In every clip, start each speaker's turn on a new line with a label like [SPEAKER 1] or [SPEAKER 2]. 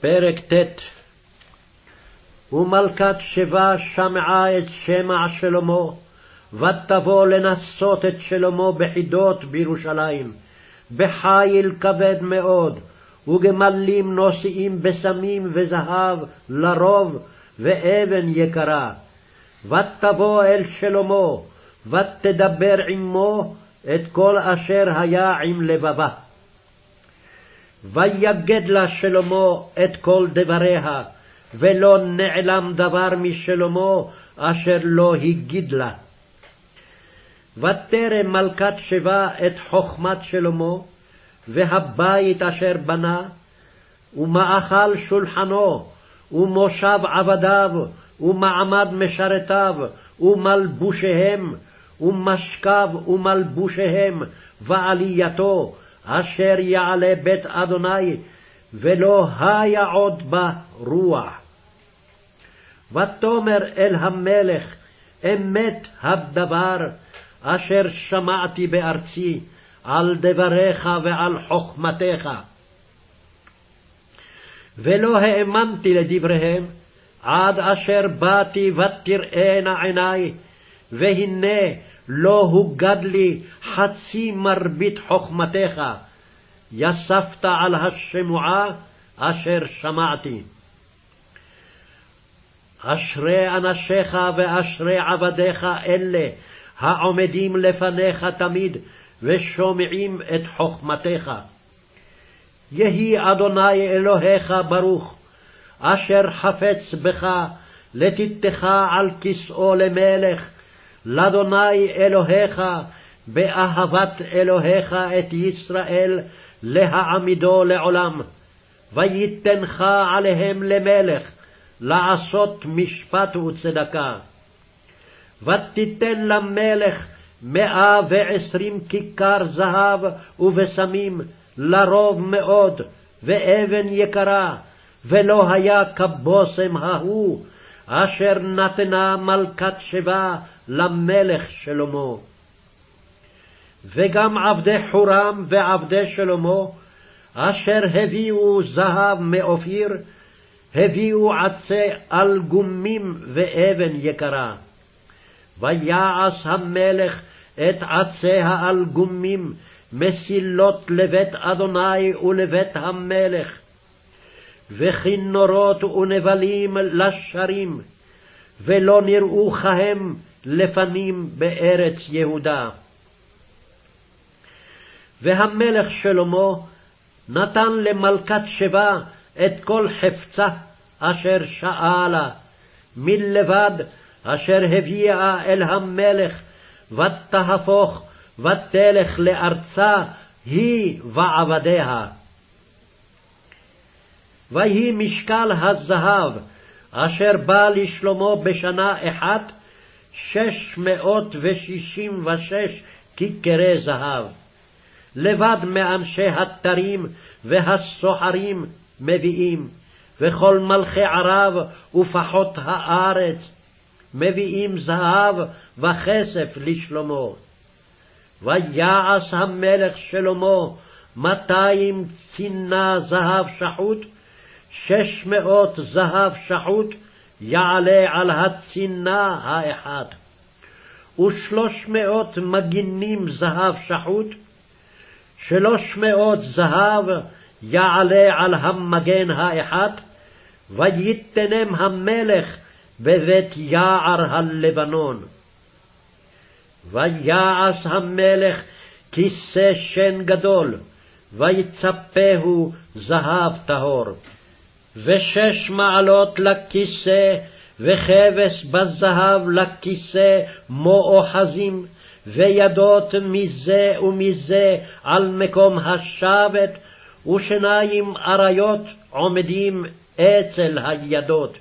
[SPEAKER 1] פרק ט' ומלכת שבא שמעה את שמע שלמה, ותבוא לנסות את שלמה בחידות בירושלים, בחיל כבד מאוד, וגמלים נושאים בסמים וזהב לרוב, ואבן יקרה. ותבוא אל שלמה, ותדבר עמו את כל אשר היה עם לבבה. ויגד לה שלמה את כל דבריה, ולא נעלם דבר משלמה אשר לא הגיד לה. ותרם מלכת שבא את חכמת שלמה, והבית אשר בנה, ומאכל שולחנו, ומושב עבדיו, ומעמד משרתיו, ומלבושיהם, ומשכב ומלבושיהם, ועלייתו, אשר יעלה בית אדוני, ולא היה עוד בה רוח. ותאמר אל המלך, אמת הדבר אשר שמעתי בארצי, על דבריך ועל חכמתך. ולא האמנתי לדבריהם, עד אשר באתי ותראינה עיני, והנה לא הוגד לי חצי מרבית חכמתך, יספת על השמועה אשר שמעתי. אשרי אנשיך ואשרי עבדיך אלה, העומדים לפניך תמיד, ושומעים את חכמתך. יהי אדוני אלוהיך ברוך, אשר חפץ בך, לתתך על כסאו למלך, לאדוני אלוהיך, באהבת אלוהיך את ישראל, להעמידו לעולם. ויתנך עליהם למלך, לעשות משפט וצדקה. ותיתן למלך מאה ועשרים כיכר זהב ובשמים, לרוב מאוד, ואבן יקרה, ולא היה כבושם ההוא, אשר נתנה מלכת שבא למלך שלמה. וגם עבדי חורם ועבדי שלמה, אשר הביאו זהב מאופיר, הביאו עצי אלגומים ואבן יקרה. ויעש המלך את עצי האלגומים מסילות לבית אדוני ולבית המלך, וכינורות ונבלים לשרים, ולא נראו כהם לפנים בארץ יהודה. והמלך שלמה נתן למלכת שבא את כל חפצה אשר שאלה, מלבד אשר הביאה אל המלך, ותהפוך ותלך לארצה היא ועבדיה. ויהי משקל הזהב אשר בא לשלמה בשנה אחת, שש מאות ושישים ושש כיכרי זהב. לבד מאנשי התרים והסוחרים מביאים, וכל מלכי ערב ופחות הארץ מביאים זהב וכסף לשלמה. ויעש המלך שלמה מאתיים צינה זהב שחוט, שש מאות זהב שחוט יעלה על הצינה האחת, ושלוש מאות מגינים זהב שחוט, שלוש מאות זהב יעלה על המגן האחת, ויתנם המלך בבית יער הלבנון. ויעש המלך כיסא שן גדול, ויצפהו זהב טהור. ושש מעלות לכיסא, וכבש בזהב לכיסא מאוחזים, וידות מזה ומזה על מקום השבת, ושניים אריות עומדים אצל הידות.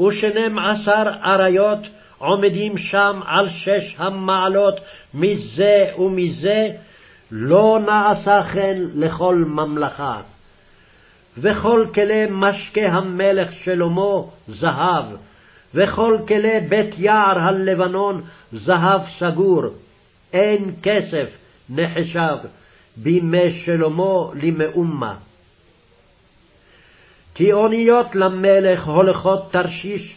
[SPEAKER 1] ושנים עשר אריות עומדים שם על שש המעלות מזה ומזה, לא נעשה כן לכל ממלכה. וכל כלי משקה המלך שלמה זהב, וכל כלי בית יער הלבנון זהב סגור, אין כסף נחשב. בימי שלמה למאומה. כי אוניות למלך הולכות תרשיש,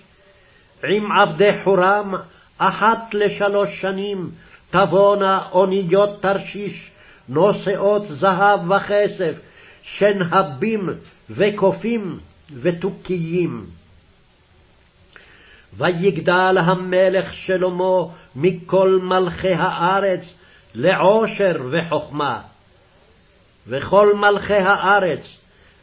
[SPEAKER 1] עם עבדי חורם אחת לשלוש שנים תבואנה אוניות תרשיש, נושאות זהב וכסף, שנהבים וקופים ותוכיים. ויגדל המלך שלמה מכל מלכי הארץ לעושר וחכמה. וכל מלכי הארץ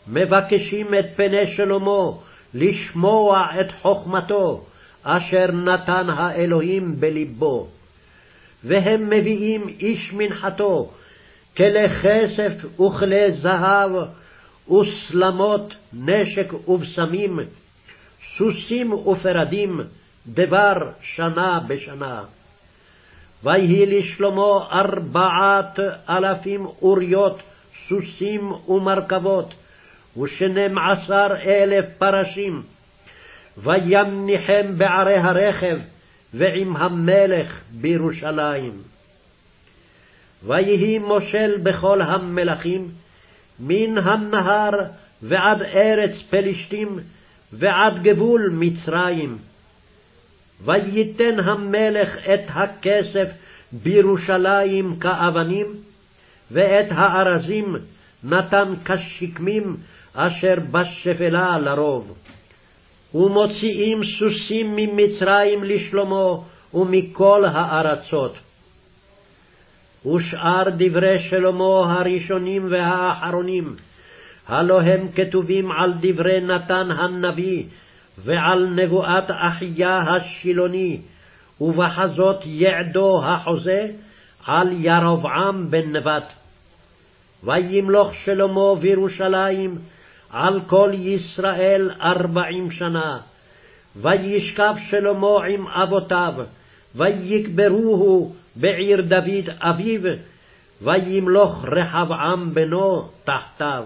[SPEAKER 1] מבקשים את פני שלמה לשמוע את חכמתו, אשר נתן האלוהים בלבו. והם מביאים איש מנחתו, כלי כסף וכלי זהב, וסלמות, נשק ובשמים, סוסים ופרדים, דבר שנה בשנה. ויהי לשלמה ארבעת אלפים אוריות, סוסים ומרכבות, ושנים עשר אלף פרשים. וימניחם בערי הרכב, ועם המלך בירושלים. ויהי מושל בכל המלכים, מן הנהר ועד ארץ פלשתים, ועד גבול מצרים. וייתן המלך את הכסף בירושלים כאבנים, ואת הארזים נתן כשקמים אשר בשפלה לרוב. ומוציאים סוסים ממצרים לשלמה ומכל הארצות. ושאר דברי שלמה הראשונים והאחרונים, הלא הם כתובים על דברי נתן הנביא, ועל נבואת אחיה השילוני, ובחזות יעדו החוזה, על ירבעם בן נבט. וימלוך שלמה בירושלים על כל ישראל ארבעים שנה. וישכב שלמה עם אבותיו, ויקברוהו בעיר דוד אביו, וימלוך רחבעם בנו תחתיו.